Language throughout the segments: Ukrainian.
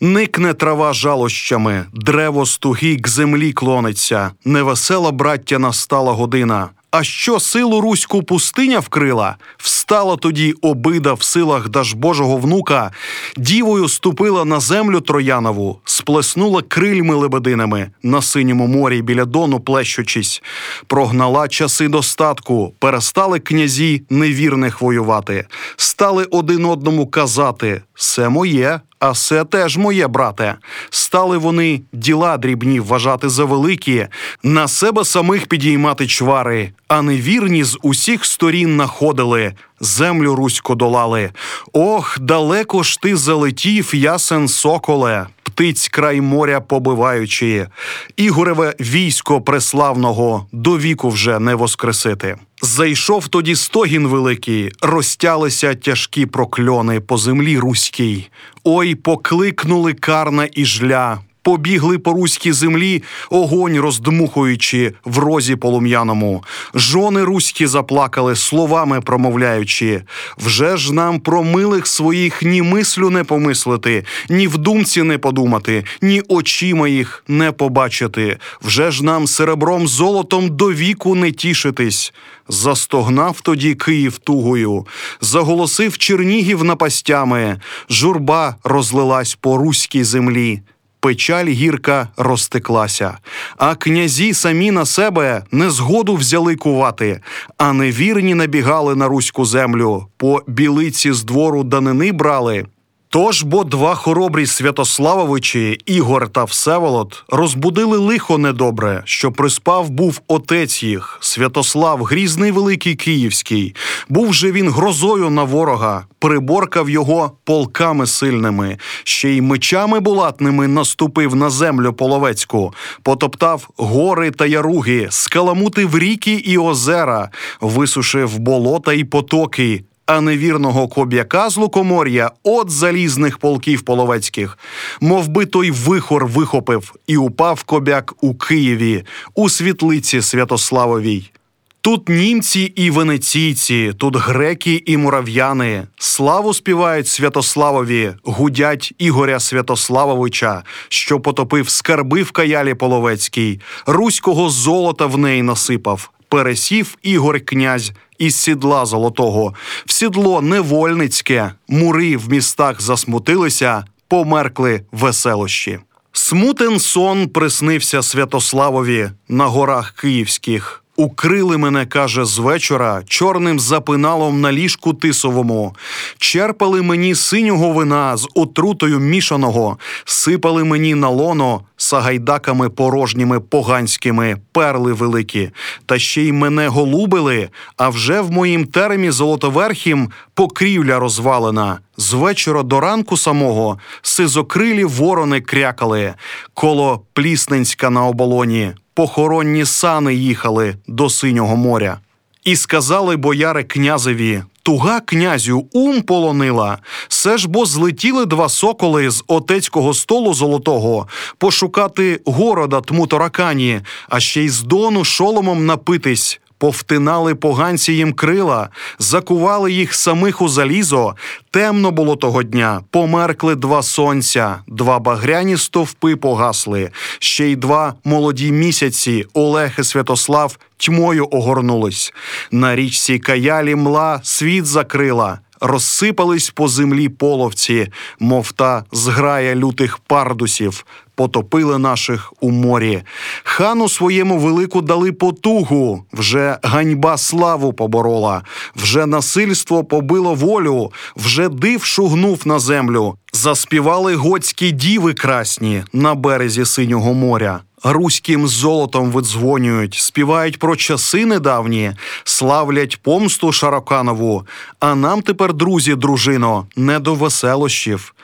Никне трава жалощами, древо стуги к землі клониться, невесела браття настала година. А що силу руську пустиня вкрила? Встала тоді обида в силах Дажбожого внука, дівою ступила на землю Троянову, сплеснула крильми лебединами на синьому морі біля дону плещучись, прогнала часи достатку, перестали князі невірних воювати, стали один одному казати: «Се моє, а це теж моє, брате. Стали вони діла дрібні вважати за великі, на себе самих підіймати чвари, а невірні з усіх сторін находили, землю руську долали. Ох, далеко ж ти залетів, ясен соколе, птиць край моря побиваючи. Ігореве військо преславного до віку вже не воскресити. Зайшов тоді стогін великий, розтялися тяжкі прокльони по землі руській. Ой, покликнули карна і жля. Побігли по руській землі, огонь роздмухуючи в розі полум'яному. Жони руські заплакали, словами промовляючи. Вже ж нам про милих своїх ні мислю не помислити, ні в думці не подумати, ні очима їх не побачити. Вже ж нам серебром золотом до віку не тішитись. Застогнав тоді Київ тугою, заголосив Чернігів напастями, журба розлилась по руській землі. Печаль гірка розтеклася, а князі самі на себе незгоду взяли кувати, а невірні набігали на руську землю, по білиці з двору данини брали. Тож бо два хоробрі Святославовичі, Ігор та Всеволод, розбудили лихо недобре, що приспав був отець їх, Святослав, грізний великий київський. Був же він грозою на ворога, приборкав його полками сильними, ще й мечами булатними наступив на землю половецьку, потоптав гори та яруги, скаламутив ріки і озера, висушив болота й потоки а невірного коб'яка з лукомор'я от залізних полків половецьких, мов би той вихор вихопив і упав кобяк у Києві, у світлиці Святославовій. Тут німці і венеційці, тут греки і мурав'яни. Славу співають Святославові, гудять Ігоря Святославовича, що потопив скарби в каялі половецькій, руського золота в неї насипав. Пересів Ігор князь із сідла золотого, в сідло невольницьке, мури в містах засмутилися, померкли веселощі. Смутен сон приснився Святославові на горах київських. Укрили мене, каже, з вечора чорним запиналом на ліжку тисовому, черпали мені синього вина з отрутою мішаного, сипали мені на лоно сагайдаками порожніми поганськими перли великі, та ще й мене голубили. А вже в моїм теремі золотоверхім покрівля розвалена. З вечора до ранку самого сизокрилі ворони крякали, коло Плісненська на оболоні похоронні сани їхали до синього моря. І сказали бояри князеві Туга князю ум полонила, все ж бо злетіли два соколи з отецького столу золотого пошукати города тмуторакані, а ще й з дону шоломом напитись. Повтинали поганці їм крила, закували їх самих у залізо. Темно було того дня. Померкли два сонця, два багряні стовпи погасли. Ще й два молоді місяці Олег і Святослав тьмою огорнулись. На річці каялі мла світ закрила. Розсипались по землі половці, мов та зграя лютих пардусів, потопили наших у морі. Хану своєму велику дали потугу, вже ганьба славу поборола, вже насильство побило волю, вже див шугнув на землю. Заспівали готські діви красні на березі синього моря. Руським золотом видзвонюють, співають про часи недавні, славлять помсту Шароканову. А нам тепер, друзі, дружино, не до веселощів.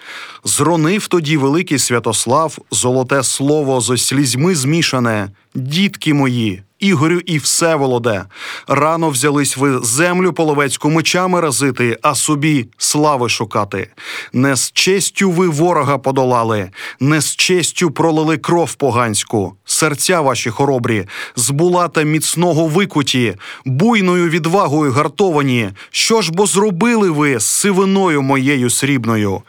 Зронив тоді великий Святослав золоте слово зо слізьми змішане, дітки мої. Ігорю і Всеволоде. Рано взялись ви землю половецьку мечами разити, а собі слави шукати. Не з честю ви ворога подолали, не з честю пролили кров поганську, серця ваші хоробрі, з булата міцного викуті, буйною відвагою гартовані. Що ж бо зробили ви з сивиною моєю срібною?